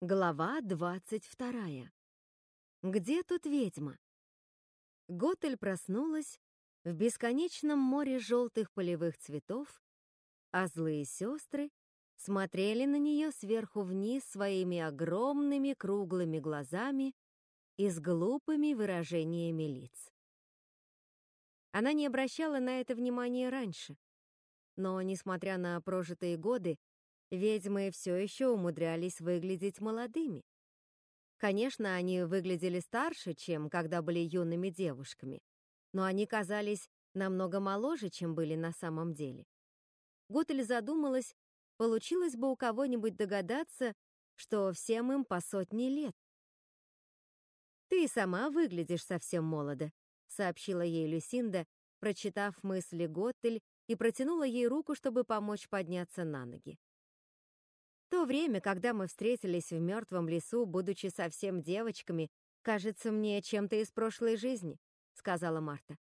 Глава двадцать вторая. Где тут ведьма? Готель проснулась в бесконечном море желтых полевых цветов, а злые сестры смотрели на нее сверху вниз своими огромными круглыми глазами и с глупыми выражениями лиц. Она не обращала на это внимания раньше, но, несмотря на прожитые годы, ведьмы все еще умудрялись выглядеть молодыми. Конечно, они выглядели старше, чем когда были юными девушками, но они казались намного моложе, чем были на самом деле. Готель задумалась, получилось бы у кого-нибудь догадаться, что всем им по сотне лет. «Ты сама выглядишь совсем молодо», — сообщила ей Люсинда, прочитав мысли Готель и протянула ей руку, чтобы помочь подняться на ноги. То время, когда мы встретились в мертвом лесу, будучи совсем девочками, кажется мне чем-то из прошлой жизни, сказала Марта.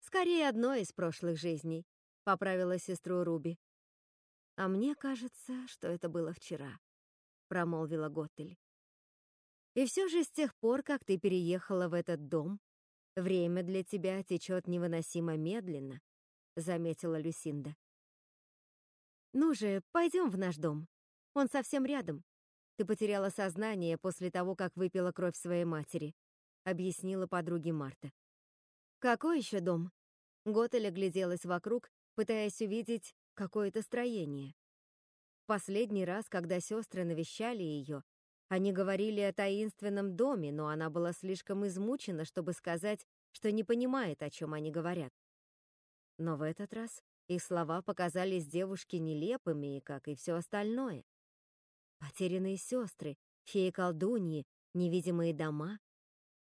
Скорее, одной из прошлых жизней, поправила сестру Руби. А мне кажется, что это было вчера, промолвила Готтель. И все же с тех пор, как ты переехала в этот дом, время для тебя течет невыносимо медленно, заметила Люсинда. Ну же, пойдем в наш дом. Он совсем рядом. Ты потеряла сознание после того, как выпила кровь своей матери», — объяснила подруге Марта. «Какой еще дом?» Готель огляделась вокруг, пытаясь увидеть какое-то строение. Последний раз, когда сестры навещали ее, они говорили о таинственном доме, но она была слишком измучена, чтобы сказать, что не понимает, о чем они говорят. Но в этот раз их слова показались девушке нелепыми, как и все остальное. Потерянные сестры, феи-колдуньи, невидимые дома.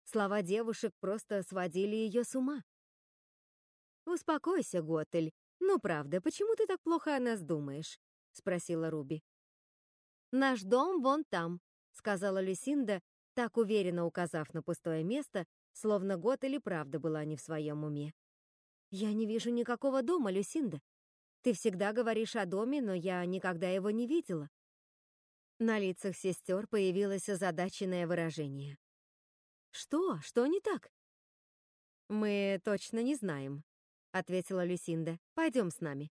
Слова девушек просто сводили ее с ума. «Успокойся, Готель. Ну, правда, почему ты так плохо о нас думаешь?» — спросила Руби. «Наш дом вон там», — сказала Люсинда, так уверенно указав на пустое место, словно Готель и правда была не в своем уме. «Я не вижу никакого дома, Люсинда. Ты всегда говоришь о доме, но я никогда его не видела. На лицах сестер появилось озадаченное выражение. «Что? Что не так?» «Мы точно не знаем», — ответила Люсинда. «Пойдем с нами».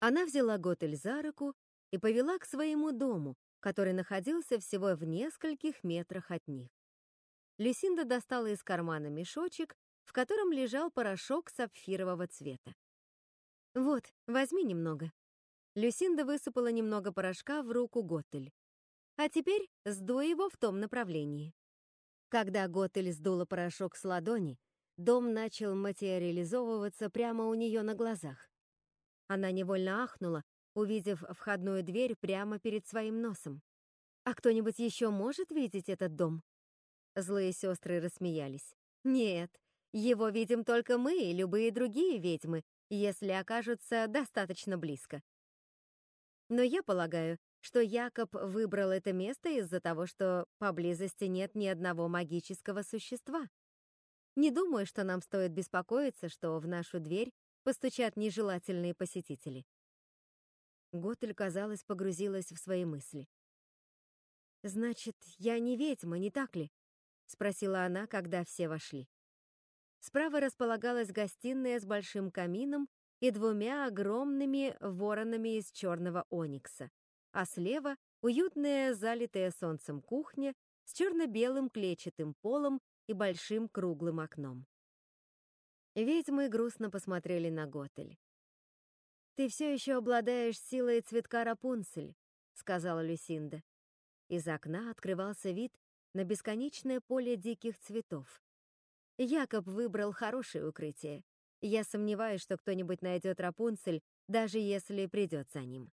Она взяла Готель за руку и повела к своему дому, который находился всего в нескольких метрах от них. Люсинда достала из кармана мешочек, в котором лежал порошок сапфирового цвета. «Вот, возьми немного», Люсинда высыпала немного порошка в руку Готель. А теперь сдуй его в том направлении. Когда Готель сдула порошок с ладони, дом начал материализовываться прямо у нее на глазах. Она невольно ахнула, увидев входную дверь прямо перед своим носом. «А кто-нибудь еще может видеть этот дом?» Злые сестры рассмеялись. «Нет, его видим только мы и любые другие ведьмы, если окажутся достаточно близко. Но я полагаю, что Якоб выбрал это место из-за того, что поблизости нет ни одного магического существа. Не думаю, что нам стоит беспокоиться, что в нашу дверь постучат нежелательные посетители. Готель, казалось, погрузилась в свои мысли. «Значит, я не ведьма, не так ли?» — спросила она, когда все вошли. Справа располагалась гостиная с большим камином и двумя огромными воронами из черного оникса, а слева уютная, залитая солнцем кухня с черно-белым клетчатым полом и большим круглым окном. Ведьмы грустно посмотрели на Готель. «Ты все еще обладаешь силой цветка Рапунцель», — сказала Люсинда. Из окна открывался вид на бесконечное поле диких цветов. Якоб выбрал хорошее укрытие, я сомневаюсь, что кто-нибудь найдет Рапунцель, даже если придет за ним.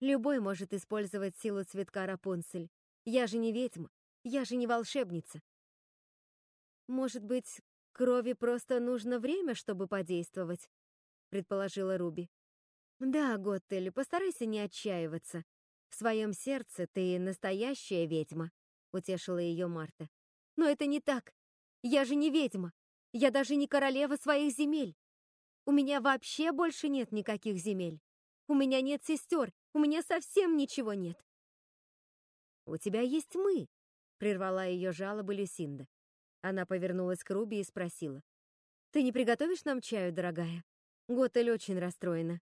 Любой может использовать силу цветка Рапунцель. Я же не ведьма, я же не волшебница. Может быть, крови просто нужно время, чтобы подействовать, предположила Руби. Да, Готтель, постарайся не отчаиваться. В своем сердце ты настоящая ведьма, утешила ее Марта. Но это не так. Я же не ведьма. Я даже не королева своих земель. У меня вообще больше нет никаких земель. У меня нет сестер, у меня совсем ничего нет. У тебя есть мы!» — прервала ее жалобы Люсинда. Она повернулась к Руби и спросила. «Ты не приготовишь нам чаю, дорогая? Готель очень расстроена».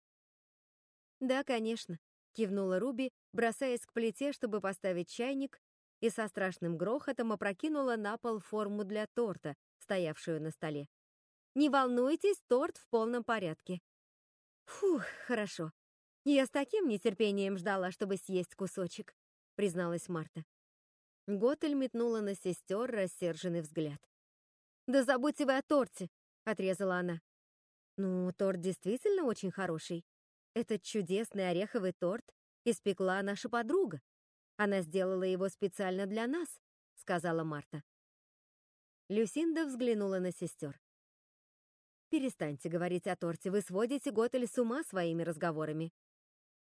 «Да, конечно», — кивнула Руби, бросаясь к плите, чтобы поставить чайник, и со страшным грохотом опрокинула на пол форму для торта, стоявшую на столе. «Не волнуйтесь, торт в полном порядке». «Фух, хорошо. Я с таким нетерпением ждала, чтобы съесть кусочек», — призналась Марта. Готель метнула на сестер рассерженный взгляд. «Да забудьте вы о торте!» — отрезала она. «Ну, торт действительно очень хороший. Этот чудесный ореховый торт испекла наша подруга. Она сделала его специально для нас», — сказала Марта. Люсинда взглянула на сестер. «Перестаньте говорить о торте, вы сводите Готель с ума своими разговорами».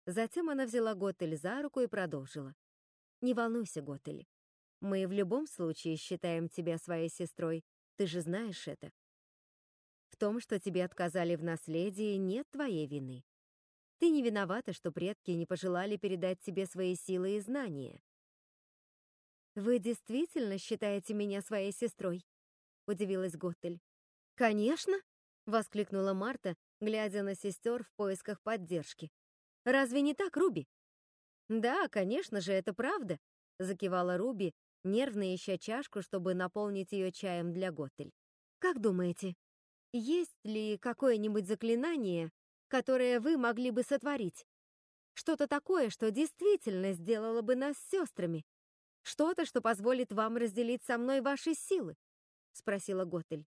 Затем она взяла Готель за руку и продолжила. «Не волнуйся, Готель. Мы в любом случае считаем тебя своей сестрой, ты же знаешь это. В том, что тебе отказали в наследии, нет твоей вины. Ты не виновата, что предки не пожелали передать тебе свои силы и знания. «Вы действительно считаете меня своей сестрой?» — удивилась Готтель. «Конечно!» — воскликнула Марта, глядя на сестер в поисках поддержки. «Разве не так, Руби?» «Да, конечно же, это правда», — закивала Руби, нервно ища чашку, чтобы наполнить ее чаем для Готтель. «Как думаете, есть ли какое-нибудь заклинание, которое вы могли бы сотворить? Что-то такое, что действительно сделало бы нас сестрами? Что-то, что позволит вам разделить со мной ваши силы?» — спросила Готтель.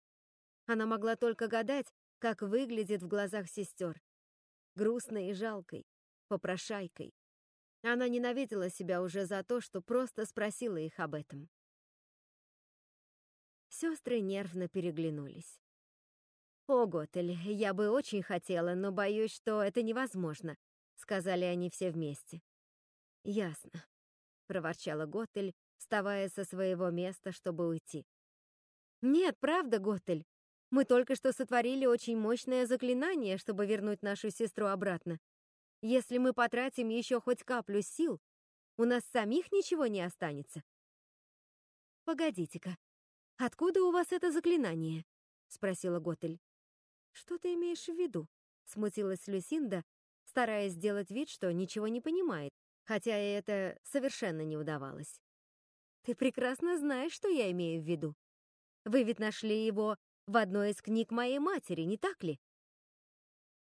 Она могла только гадать, как выглядит в глазах сестер. Грустной и жалкой, попрошайкой. Она ненавидела себя уже за то, что просто спросила их об этом. Сестры нервно переглянулись. «О, Готель, я бы очень хотела, но боюсь, что это невозможно», — сказали они все вместе. «Ясно», — проворчала Готель, вставая со своего места, чтобы уйти. «Нет, правда, Готель. Мы только что сотворили очень мощное заклинание, чтобы вернуть нашу сестру обратно. Если мы потратим еще хоть каплю сил, у нас самих ничего не останется. Погодите-ка, откуда у вас это заклинание? спросила Готель. Что ты имеешь в виду? смутилась Люсинда, стараясь сделать вид, что ничего не понимает, хотя и это совершенно не удавалось. Ты прекрасно знаешь, что я имею в виду. Вы ведь нашли его в одной из книг моей матери, не так ли?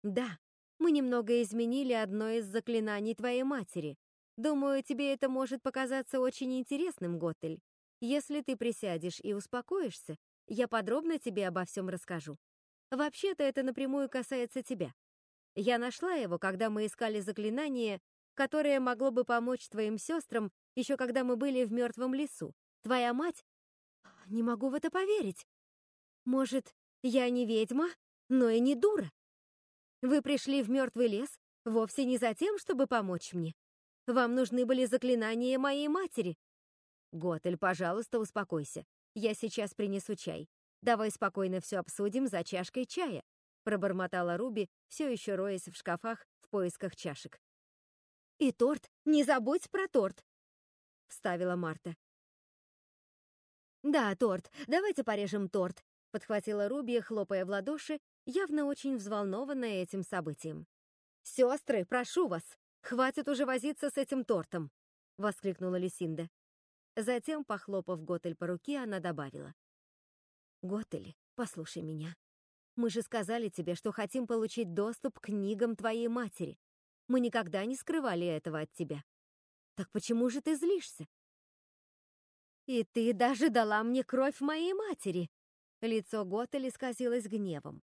Да, мы немного изменили одно из заклинаний твоей матери. Думаю, тебе это может показаться очень интересным, Готель. Если ты присядешь и успокоишься, я подробно тебе обо всем расскажу. Вообще-то это напрямую касается тебя. Я нашла его, когда мы искали заклинание, которое могло бы помочь твоим сестрам, еще когда мы были в мертвом лесу. Твоя мать... Не могу в это поверить. Может, я не ведьма, но и не дура. Вы пришли в мертвый лес вовсе не за тем, чтобы помочь мне. Вам нужны были заклинания моей матери. Готель, пожалуйста, успокойся. Я сейчас принесу чай. Давай спокойно все обсудим за чашкой чая, пробормотала Руби, все еще роясь в шкафах в поисках чашек. И торт, не забудь про торт, вставила Марта. Да, торт. Давайте порежем торт, подхватила Руби, хлопая в ладоши явно очень взволнованная этим событием. «Сестры, прошу вас, хватит уже возиться с этим тортом!» — воскликнула Люсинда. Затем, похлопав Готель по руке, она добавила. «Готель, послушай меня. Мы же сказали тебе, что хотим получить доступ к книгам твоей матери. Мы никогда не скрывали этого от тебя. Так почему же ты злишься?» «И ты даже дала мне кровь моей матери!» Лицо Готель исказилось гневом.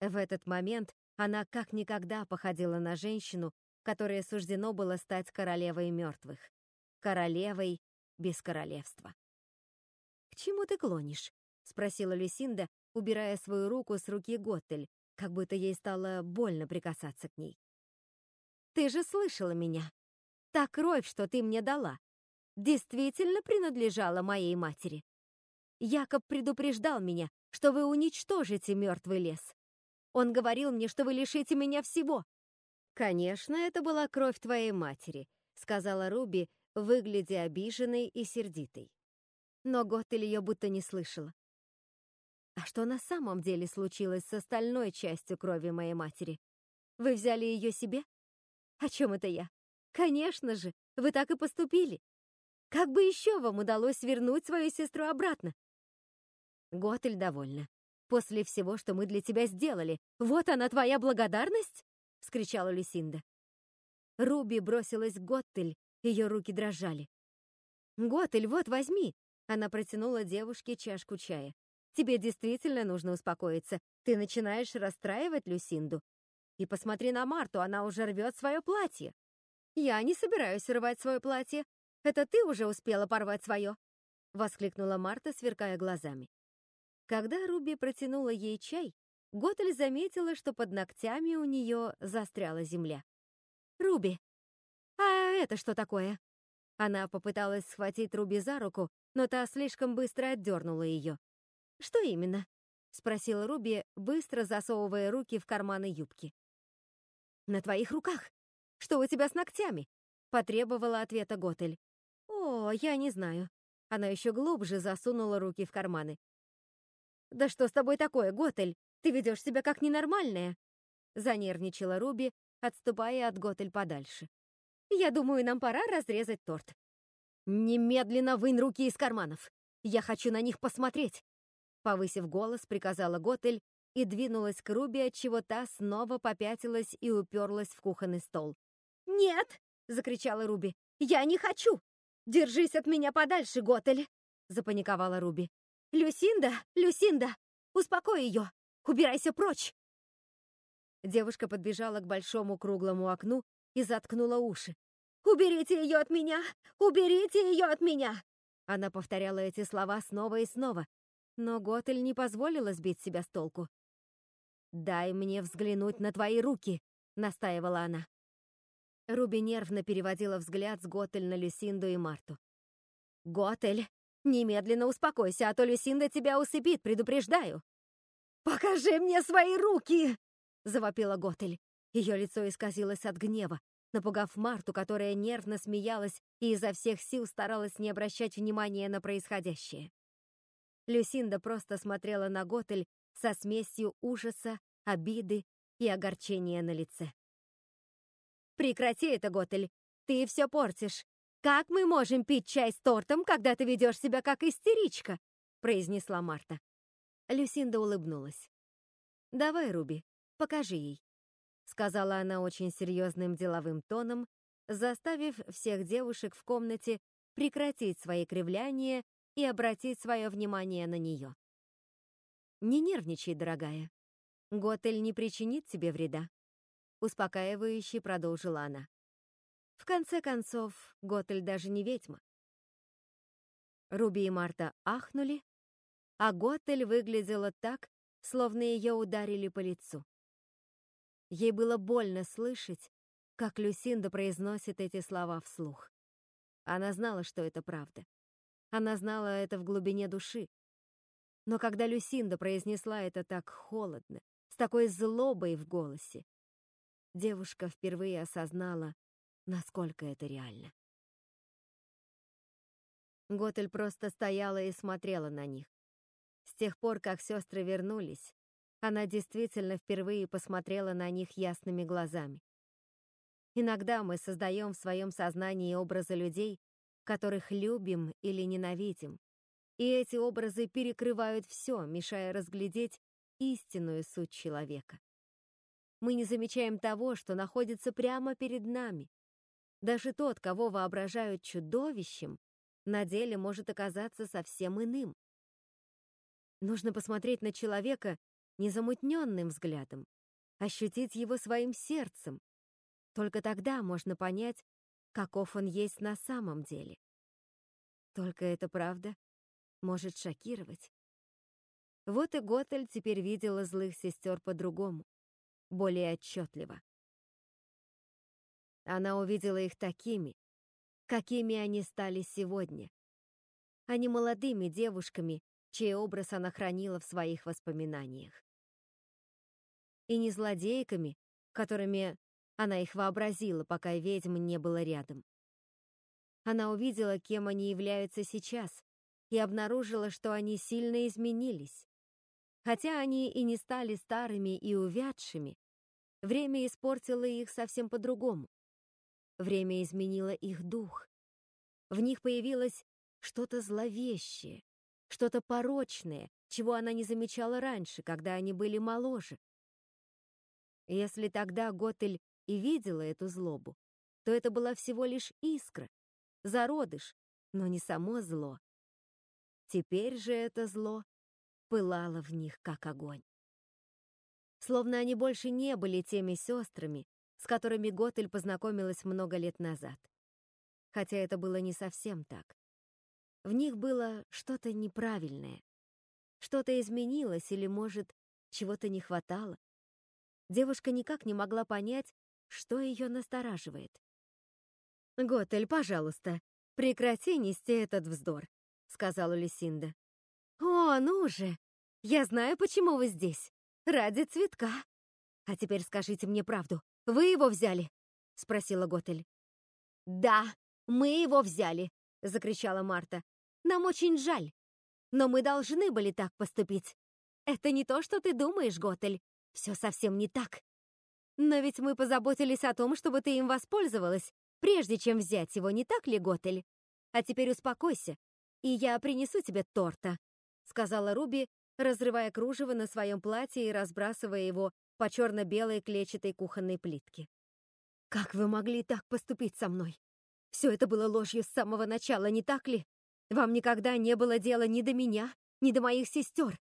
В этот момент она как никогда походила на женщину, которой суждено было стать королевой мертвых. Королевой без королевства. «К чему ты клонишь?» — спросила Люсинда, убирая свою руку с руки Готтель, как будто ей стало больно прикасаться к ней. «Ты же слышала меня. Та кровь, что ты мне дала, действительно принадлежала моей матери. Якоб предупреждал меня, что вы уничтожите мертвый лес. Он говорил мне, что вы лишите меня всего». «Конечно, это была кровь твоей матери», — сказала Руби, выглядя обиженной и сердитой. Но Готель ее будто не слышала. А что на самом деле случилось с остальной частью крови моей матери? Вы взяли ее себе? О чем это я? Конечно же, вы так и поступили. Как бы еще вам удалось вернуть свою сестру обратно? Готель довольна. После всего, что мы для тебя сделали, вот она твоя благодарность? — вскричала Люсинда. Руби бросилась к Готтель, ее руки дрожали. «Готтель, вот, возьми!» Она протянула девушке чашку чая. «Тебе действительно нужно успокоиться. Ты начинаешь расстраивать Люсинду. И посмотри на Марту, она уже рвет свое платье». «Я не собираюсь рвать свое платье. Это ты уже успела порвать свое!» Воскликнула Марта, сверкая глазами. Когда Руби протянула ей чай, Готель заметила, что под ногтями у нее застряла земля. «Руби, а это что такое?» Она попыталась схватить Руби за руку, но та слишком быстро отдернула ее. «Что именно?» — спросила Руби, быстро засовывая руки в карманы юбки. «На твоих руках. Что у тебя с ногтями?» — потребовала ответа Готель. «О, я не знаю». Она еще глубже засунула руки в карманы. «Да что с тобой такое, Готель? Ты ведешь себя как ненормальная!» Занервничала Руби, отступая от Готель подальше. «Я думаю, нам пора разрезать торт». «Немедленно вынь руки из карманов! Я хочу на них посмотреть!» Повысив голос, приказала Готель и двинулась к Руби, отчего та снова попятилась и уперлась в кухонный стол. «Нет!» — закричала Руби. «Я не хочу! Держись от меня подальше, Готель!» — запаниковала Руби. «Люсинда! Люсинда! Успокой ее! Убирайся прочь!» Девушка подбежала к большому круглому окну и заткнула уши. «Уберите ее от меня! Уберите ее от меня!» Она повторяла эти слова снова и снова, но Готель не позволила сбить себя с толку. «Дай мне взглянуть на твои руки!» — настаивала она. Руби нервно переводила взгляд с Готель на Люсинду и Марту. «Готель, немедленно успокойся, а то Люсинда тебя усыпит, предупреждаю!» «Покажи мне свои руки!» — завопила Готель. Ее лицо исказилось от гнева, напугав Марту, которая нервно смеялась и изо всех сил старалась не обращать внимания на происходящее. Люсинда просто смотрела на Готель со смесью ужаса, обиды и огорчения на лице. «Прекрати это, Готель! Ты все портишь! Как мы можем пить чай с тортом, когда ты ведешь себя как истеричка?» произнесла Марта. Люсинда улыбнулась. «Давай, Руби, покажи ей», — сказала она очень серьезным деловым тоном, заставив всех девушек в комнате прекратить свои кривляния и обратить свое внимание на нее. «Не нервничай, дорогая. Готель не причинит тебе вреда», — успокаивающе продолжила она. В конце концов, Готель даже не ведьма. Руби и Марта ахнули, а Готель выглядела так, словно ее ударили по лицу. Ей было больно слышать, как Люсинда произносит эти слова вслух. Она знала, что это правда. Она знала это в глубине души. Но когда Люсинда произнесла это так холодно, с такой злобой в голосе, девушка впервые осознала, насколько это реально. Готель просто стояла и смотрела на них. С тех пор, как сестры вернулись, она действительно впервые посмотрела на них ясными глазами. Иногда мы создаем в своем сознании образы людей, которых любим или ненавидим, и эти образы перекрывают все, мешая разглядеть истинную суть человека. Мы не замечаем того, что находится прямо перед нами. Даже тот, кого воображают чудовищем, на деле может оказаться совсем иным. Нужно посмотреть на человека незамутненным взглядом, ощутить его своим сердцем. Только тогда можно понять, каков он есть на самом деле. Только эта правда может шокировать. Вот и Готель теперь видела злых сестер по-другому, более отчетливо. Она увидела их такими, какими они стали сегодня, а не молодыми девушками, чей образ она хранила в своих воспоминаниях. И не злодейками, которыми она их вообразила, пока ведьм не было рядом. Она увидела, кем они являются сейчас, и обнаружила, что они сильно изменились. Хотя они и не стали старыми и увядшими, время испортило их совсем по-другому. Время изменило их дух. В них появилось что-то зловещее, что-то порочное, чего она не замечала раньше, когда они были моложе. Если тогда Готель и видела эту злобу, то это была всего лишь искра, зародыш, но не само зло. Теперь же это зло пылало в них, как огонь. Словно они больше не были теми сестрами, с которыми Готель познакомилась много лет назад. Хотя это было не совсем так. В них было что-то неправильное. Что-то изменилось или, может, чего-то не хватало. Девушка никак не могла понять, что ее настораживает. «Готель, пожалуйста, прекрати нести этот вздор», — сказала Люсинда. «О, ну же! Я знаю, почему вы здесь. Ради цветка. А теперь скажите мне правду. Вы его взяли?» — спросила Готель. «Да, мы его взяли», — закричала Марта. «Нам очень жаль. Но мы должны были так поступить. Это не то, что ты думаешь, Готель. Все совсем не так. Но ведь мы позаботились о том, чтобы ты им воспользовалась, прежде чем взять его, не так ли, Готель? А теперь успокойся, и я принесу тебе торта», — сказала Руби, разрывая кружево на своем платье и разбрасывая его по черно-белой клетчатой кухонной плитке. «Как вы могли так поступить со мной? Все это было ложью с самого начала, не так ли? Вам никогда не было дела ни до меня, ни до моих сестер!»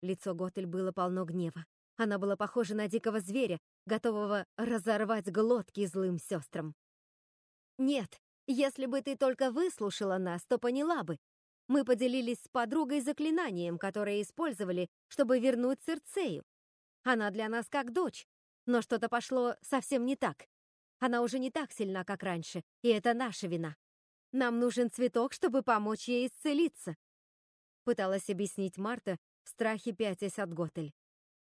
Лицо Готель было полно гнева. Она была похожа на дикого зверя, готового разорвать глотки злым сестрам. «Нет, если бы ты только выслушала нас, то поняла бы. Мы поделились с подругой заклинанием, которое использовали, чтобы вернуть Церцею. Она для нас как дочь, но что-то пошло совсем не так. Она уже не так сильна, как раньше, и это наша вина. Нам нужен цветок, чтобы помочь ей исцелиться», — пыталась объяснить Марта, в страхе пятясь от Готель.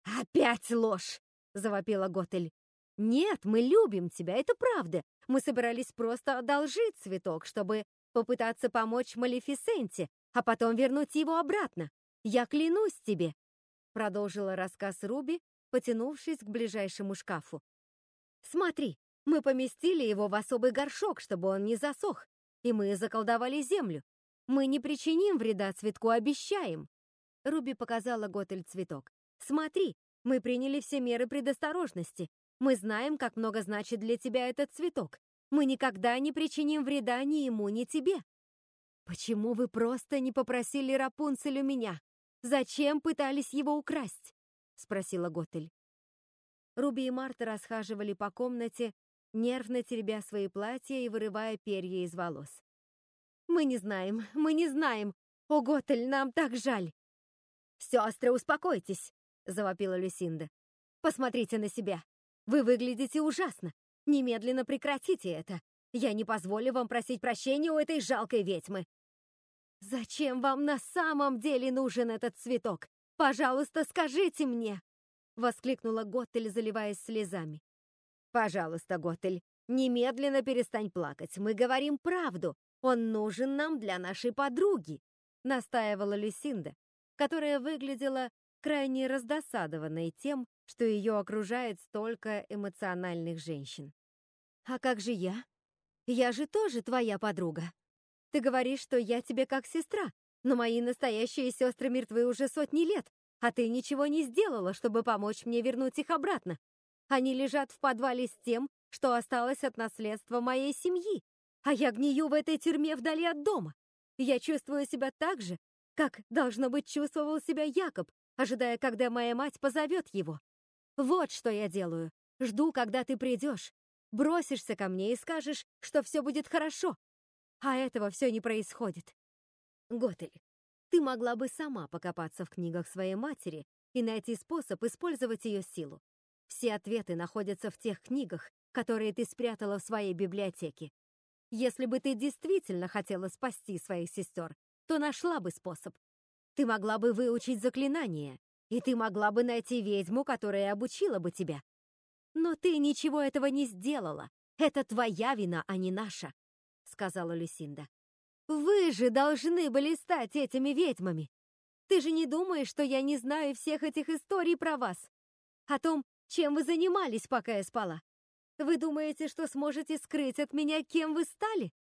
«Опять ложь!» — завопила Готель. «Нет, мы любим тебя, это правда. Мы собирались просто одолжить цветок, чтобы попытаться помочь Малефисенте, а потом вернуть его обратно. Я клянусь тебе!» Продолжила рассказ Руби, потянувшись к ближайшему шкафу. «Смотри, мы поместили его в особый горшок, чтобы он не засох, и мы заколдовали землю. Мы не причиним вреда цветку, обещаем!» Руби показала Готель цветок. Смотри, мы приняли все меры предосторожности. Мы знаем, как много значит для тебя этот цветок. Мы никогда не причиним вреда ни ему, ни тебе. Почему вы просто не попросили Рапунцель у меня? Зачем пытались его украсть? Спросила Готель. Руби и Марта расхаживали по комнате, нервно теребя свои платья и вырывая перья из волос. «Мы не знаем, мы не знаем! О, Готель, нам так жаль!» «Сестры, успокойтесь!» — завопила Люсинда. «Посмотрите на себя! Вы выглядите ужасно! Немедленно прекратите это! Я не позволю вам просить прощения у этой жалкой ведьмы!» «Зачем вам на самом деле нужен этот цветок? Пожалуйста, скажите мне!» — воскликнула Готтель, заливаясь слезами. «Пожалуйста, Готтель, немедленно перестань плакать. Мы говорим правду. Он нужен нам для нашей подруги», — настаивала Люсинда, которая выглядела крайне раздосадованной тем, что ее окружает столько эмоциональных женщин. «А как же я? Я же тоже твоя подруга. Ты говоришь, что я тебе как сестра, но мои настоящие сестры мертвы уже сотни лет, а ты ничего не сделала, чтобы помочь мне вернуть их обратно. Они лежат в подвале с тем, что осталось от наследства моей семьи, а я гнию в этой тюрьме вдали от дома. Я чувствую себя так же, как, должно быть, чувствовал себя Якоб, ожидая, когда моя мать позовет его. Вот что я делаю. Жду, когда ты придешь. Бросишься ко мне и скажешь, что все будет хорошо. А этого все не происходит. Готель, ты могла бы сама покопаться в книгах своей матери и найти способ использовать ее силу. Все ответы находятся в тех книгах, которые ты спрятала в своей библиотеке. Если бы ты действительно хотела спасти своих сестер, то нашла бы способ. Ты могла бы выучить заклинание, и ты могла бы найти ведьму, которая обучила бы тебя. Но ты ничего этого не сделала. Это твоя вина, а не наша. сказала Люсинда. «Вы же должны были стать этими ведьмами! Ты же не думаешь, что я не знаю всех этих историй про вас? О том, чем вы занимались, пока я спала? Вы думаете, что сможете скрыть от меня, кем вы стали?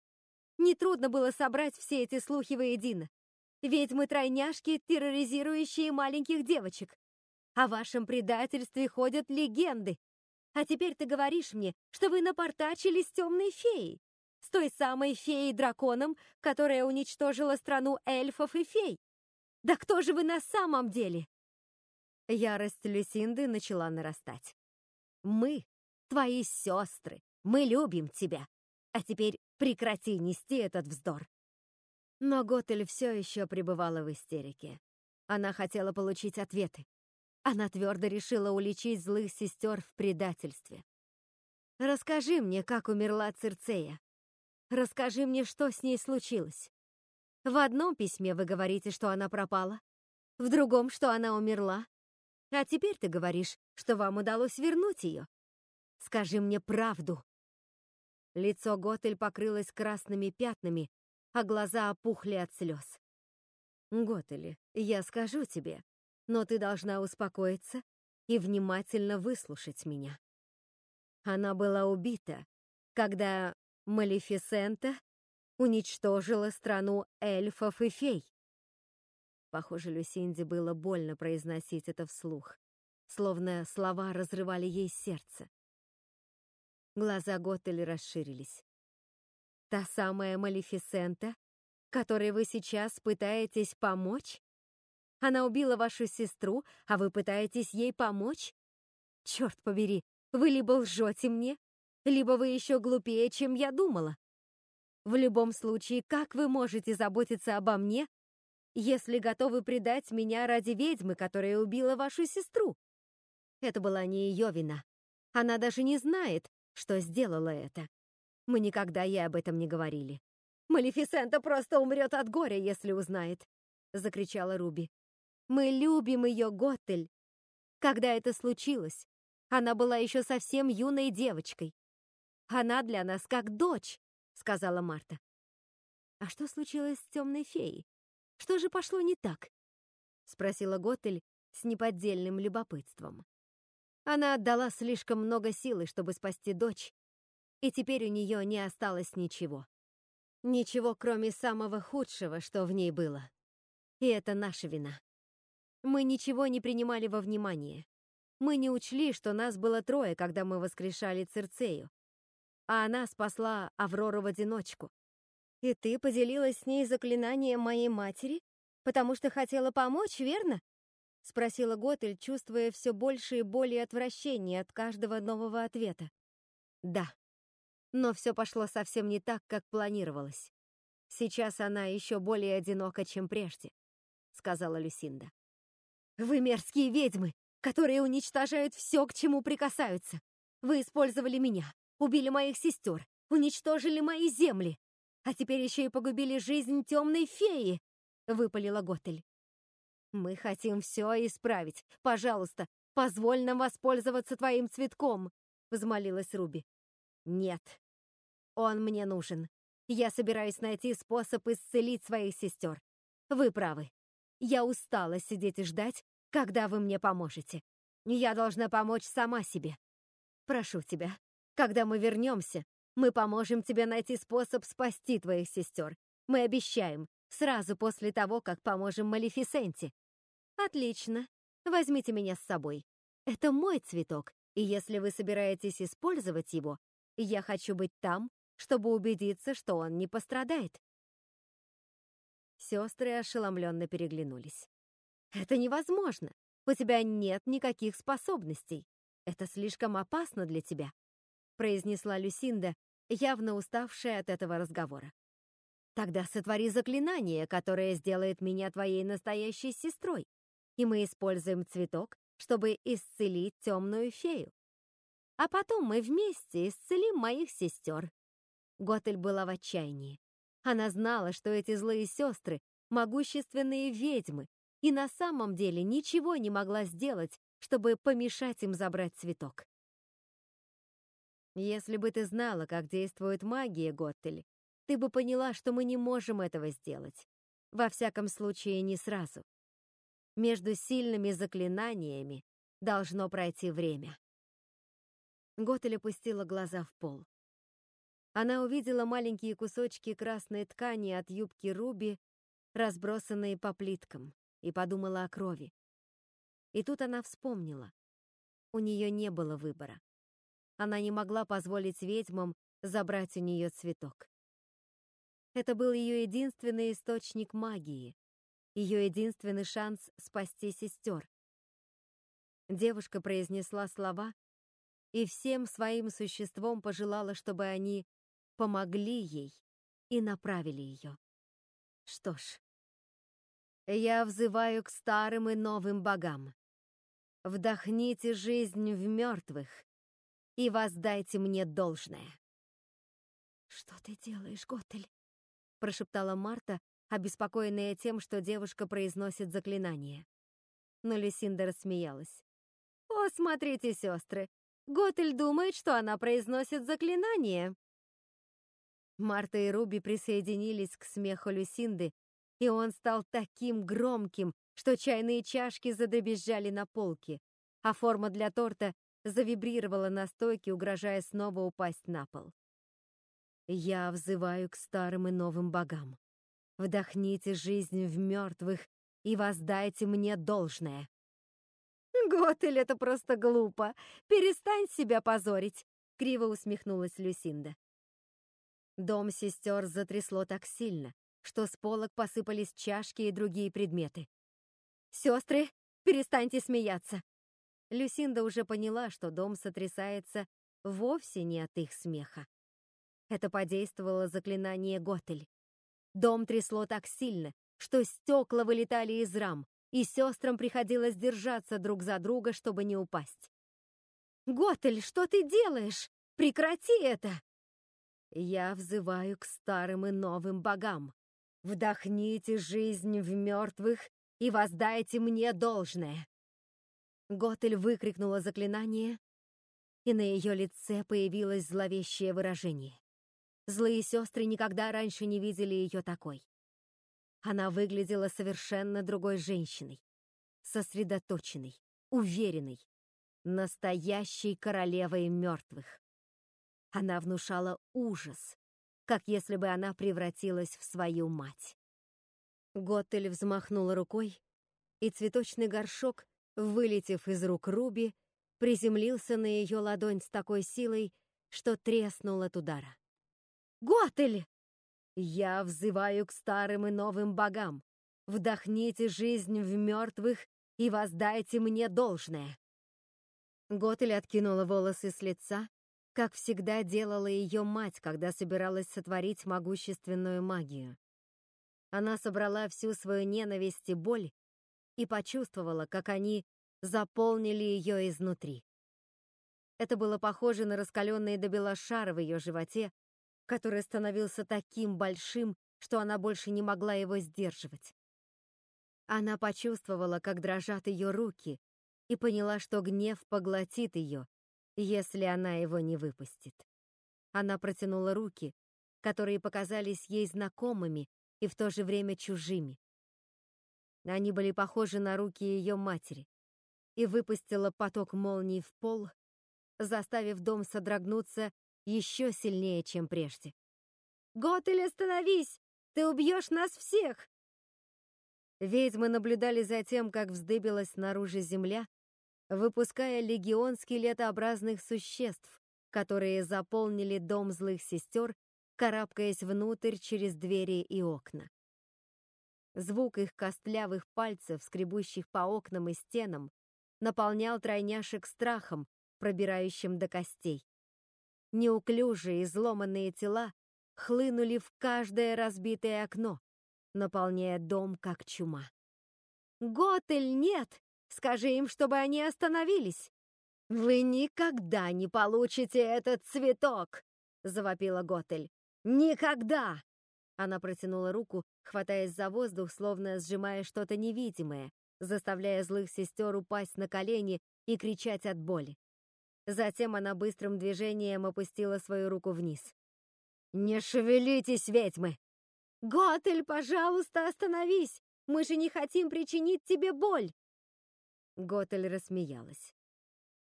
Нетрудно было собрать все эти слухи воедино. Ведьмы-тройняшки, терроризирующие маленьких девочек. О вашем предательстве ходят легенды. А теперь ты говоришь мне, что вы напортачили с темной феей. С той самой феей-драконом, которая уничтожила страну эльфов и фей. Да кто же вы на самом деле? Ярость Люсинды начала нарастать. Мы, твои сестры, мы любим тебя. А теперь прекрати нести этот вздор. Но Готель все еще пребывала в истерике. Она хотела получить ответы. Она твердо решила уличить злых сестер в предательстве. «Расскажи мне, как умерла Цирцея. Расскажи мне, что с ней случилось. В одном письме вы говорите, что она пропала, в другом, что она умерла, а теперь ты говоришь, что вам удалось вернуть ее. Скажи мне правду». Лицо Готель покрылось красными пятнами, а глаза опухли от слез. «Готели, я скажу тебе, но ты должна успокоиться и внимательно выслушать меня. Она была убита, когда Малефисента уничтожила страну эльфов и фей. Похоже, Люсинде было больно произносить это вслух, словно слова разрывали ей сердце. Глаза Готели расширились. Та самая Малефисента, которой вы сейчас пытаетесь помочь? Она убила вашу сестру, а вы пытаетесь ей помочь? Черт побери, вы либо лжете мне, либо вы еще глупее, чем я думала. В любом случае, как вы можете заботиться обо мне, если готовы предать меня ради ведьмы, которая убила вашу сестру? Это была не ее вина. Она даже не знает, что сделала это. Мы никогда ей об этом не говорили. «Малефисента просто умрет от горя, если узнает!» — закричала Руби. Мы любим ее, Готтель. Когда это случилось, она была еще совсем юной девочкой. Она для нас как дочь, сказала Марта. А что случилось с темной феей? Что же пошло не так? Спросила Готтель с неподдельным любопытством. Она отдала слишком много силы, чтобы спасти дочь, и теперь у нее не осталось ничего. Ничего, кроме самого худшего, что в ней было. И это наша вина. Мы ничего не принимали во внимание. Мы не учли, что нас было трое, когда мы воскрешали Цирцею. А она спасла Аврору в одиночку. И ты поделилась с ней заклинанием моей матери, потому что хотела помочь, верно? Спросила Готель, чувствуя все больше и более отвращения от каждого нового ответа. Да. Но все пошло совсем не так, как планировалось. Сейчас она еще более одинока, чем прежде, сказала Люсинда. Вы мерзкие ведьмы, которые уничтожают все, к чему прикасаются. Вы использовали меня, убили моих сестер, уничтожили мои земли, а теперь еще и погубили жизнь темной феи, — выпалила Готель. Мы хотим все исправить. Пожалуйста, позволь нам воспользоваться твоим цветком, — взмолилась Руби. Нет, он мне нужен. Я собираюсь найти способ исцелить своих сестер. Вы правы. Я устала сидеть и ждать, когда вы мне поможете. Я должна помочь сама себе. Прошу тебя, когда мы вернемся, мы поможем тебе найти способ спасти твоих сестер. Мы обещаем, сразу после того, как поможем Малефисенте. Отлично. Возьмите меня с собой. Это мой цветок, и если вы собираетесь использовать его, я хочу быть там, чтобы убедиться, что он не пострадает. Сестры ошеломленно переглянулись. «Это невозможно! У тебя нет никаких способностей! Это слишком опасно для тебя!» произнесла Люсинда, явно уставшая от этого разговора. «Тогда сотвори заклинание, которое сделает меня твоей настоящей сестрой, и мы используем цветок, чтобы исцелить темную фею. А потом мы вместе исцелим моих сестер». Готель была в отчаянии. Она знала, что эти злые сестры — могущественные ведьмы, и на самом деле ничего не могла сделать, чтобы помешать им забрать цветок. Если бы ты знала, как действует магия, Готтель, ты бы поняла, что мы не можем этого сделать. Во всяком случае, не сразу. Между сильными заклинаниями должно пройти время. Готель опустила глаза в пол. Она увидела маленькие кусочки красной ткани от юбки Руби, разбросанные по плиткам, и подумала о крови. И тут она вспомнила. У нее не было выбора. Она не могла позволить ведьмам забрать у нее цветок. Это был ее единственный источник магии, ее единственный шанс спасти сестер. Девушка произнесла слова и всем своим существом пожелала, чтобы они помогли ей и направили ее. Что ж, я взываю к старым и новым богам. Вдохните жизнь в мертвых и воздайте мне должное. «Что ты делаешь, Готель?» — прошептала Марта, обеспокоенная тем, что девушка произносит заклинание. Но Люсинда рассмеялась. «О, смотрите, сестры! Готель думает, что она произносит заклинание!» Марта и Руби присоединились к смеху Люсинды, и он стал таким громким, что чайные чашки задребезжали на полке, а форма для торта завибрировала на стойке, угрожая снова упасть на пол. Я взываю к старым и новым богам. Вдохните жизнь в мертвых и воздайте мне должное. Готель, это просто глупо. Перестань себя позорить, криво усмехнулась Люсинда. Дом сестер затрясло так сильно, что с полок посыпались чашки и другие предметы. «Сестры, перестаньте смеяться!» Люсинда уже поняла, что дом сотрясается вовсе не от их смеха. Это подействовало заклинание Готель. Дом трясло так сильно, что стекла вылетали из рам, и сестрам приходилось держаться друг за друга, чтобы не упасть. «Готель, что ты делаешь? Прекрати это!» «Я взываю к старым и новым богам. Вдохните жизнь в мертвых и воздайте мне должное!» Готель выкрикнула заклинание, и на ее лице появилось зловещее выражение. Злые сестры никогда раньше не видели ее такой. Она выглядела совершенно другой женщиной. Сосредоточенной, уверенной, настоящей королевой мертвых. Она внушала ужас, как если бы она превратилась в свою мать. Готтель взмахнула рукой, и цветочный горшок, вылетев из рук Руби, приземлился на ее ладонь с такой силой, что треснул от удара. Готель!» «Я взываю к старым и новым богам. Вдохните жизнь в мертвых и воздайте мне должное». Готель откинула волосы с лица, как всегда делала ее мать, когда собиралась сотворить могущественную магию. Она собрала всю свою ненависть и боль и почувствовала, как они заполнили ее изнутри. Это было похоже на раскаленный до бела шар в ее животе, который становился таким большим, что она больше не могла его сдерживать. Она почувствовала, как дрожат ее руки, и поняла, что гнев поглотит ее, если она его не выпустит. Она протянула руки, которые показались ей знакомыми и в то же время чужими. Они были похожи на руки ее матери, и выпустила поток молний в пол, заставив дом содрогнуться еще сильнее, чем прежде. «Готель, остановись! Ты убьешь нас всех!» Ведьмы наблюдали за тем, как вздыбилась снаружи земля, выпуская легион скелетообразных существ, которые заполнили дом злых сестер, карабкаясь внутрь через двери и окна. Звук их костлявых пальцев, скребущих по окнам и стенам, наполнял тройняшек страхом, пробирающим до костей. Неуклюжие изломанные тела хлынули в каждое разбитое окно, наполняя дом как чума. «Готель, нет! Скажи им, чтобы они остановились!» «Вы никогда не получите этот цветок!» — завопила Готель. «Никогда!» Она протянула руку, хватаясь за воздух, словно сжимая что-то невидимое, заставляя злых сестер упасть на колени и кричать от боли. Затем она быстрым движением опустила свою руку вниз. «Не шевелитесь, ведьмы!» «Готель, пожалуйста, остановись! Мы же не хотим причинить тебе боль!» Готель рассмеялась.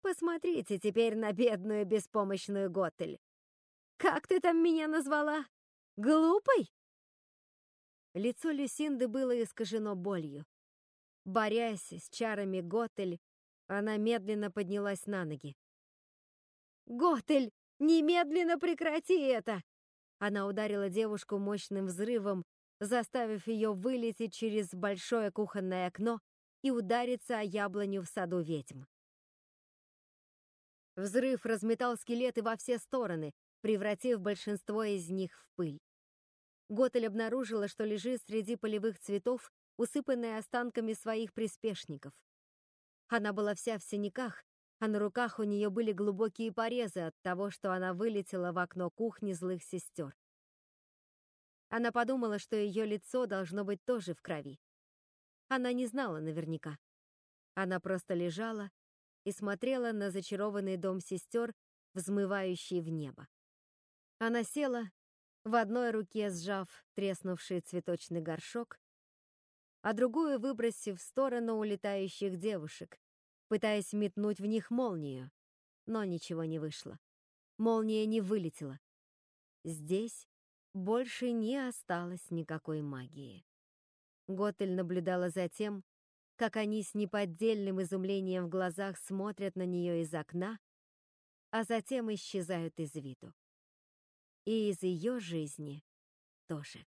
«Посмотрите теперь на бедную беспомощную Готель. Как ты там меня назвала? Глупой?» Лицо Люсинды было искажено болью. Борясь с чарами Готель, она медленно поднялась на ноги. «Готель, немедленно прекрати это!» Она ударила девушку мощным взрывом, заставив ее вылететь через большое кухонное окно и удариться о яблоню в саду ведьм. Взрыв разметал скелеты во все стороны, превратив большинство из них в пыль. Готель обнаружила, что лежит среди полевых цветов, усыпанная останками своих приспешников. Она была вся в синяках, а на руках у нее были глубокие порезы от того, что она вылетела в окно кухни злых сестер. Она подумала, что ее лицо должно быть тоже в крови. Она не знала наверняка. Она просто лежала и смотрела на зачарованный дом сестер, взмывающий в небо. Она села, в одной руке сжав треснувший цветочный горшок, а другую выбросив в сторону улетающих девушек, пытаясь метнуть в них молнию. Но ничего не вышло. Молния не вылетела. Здесь больше не осталось никакой магии. Готель наблюдала за тем, как они с неподдельным изумлением в глазах смотрят на нее из окна, а затем исчезают из виду. И из ее жизни тоже.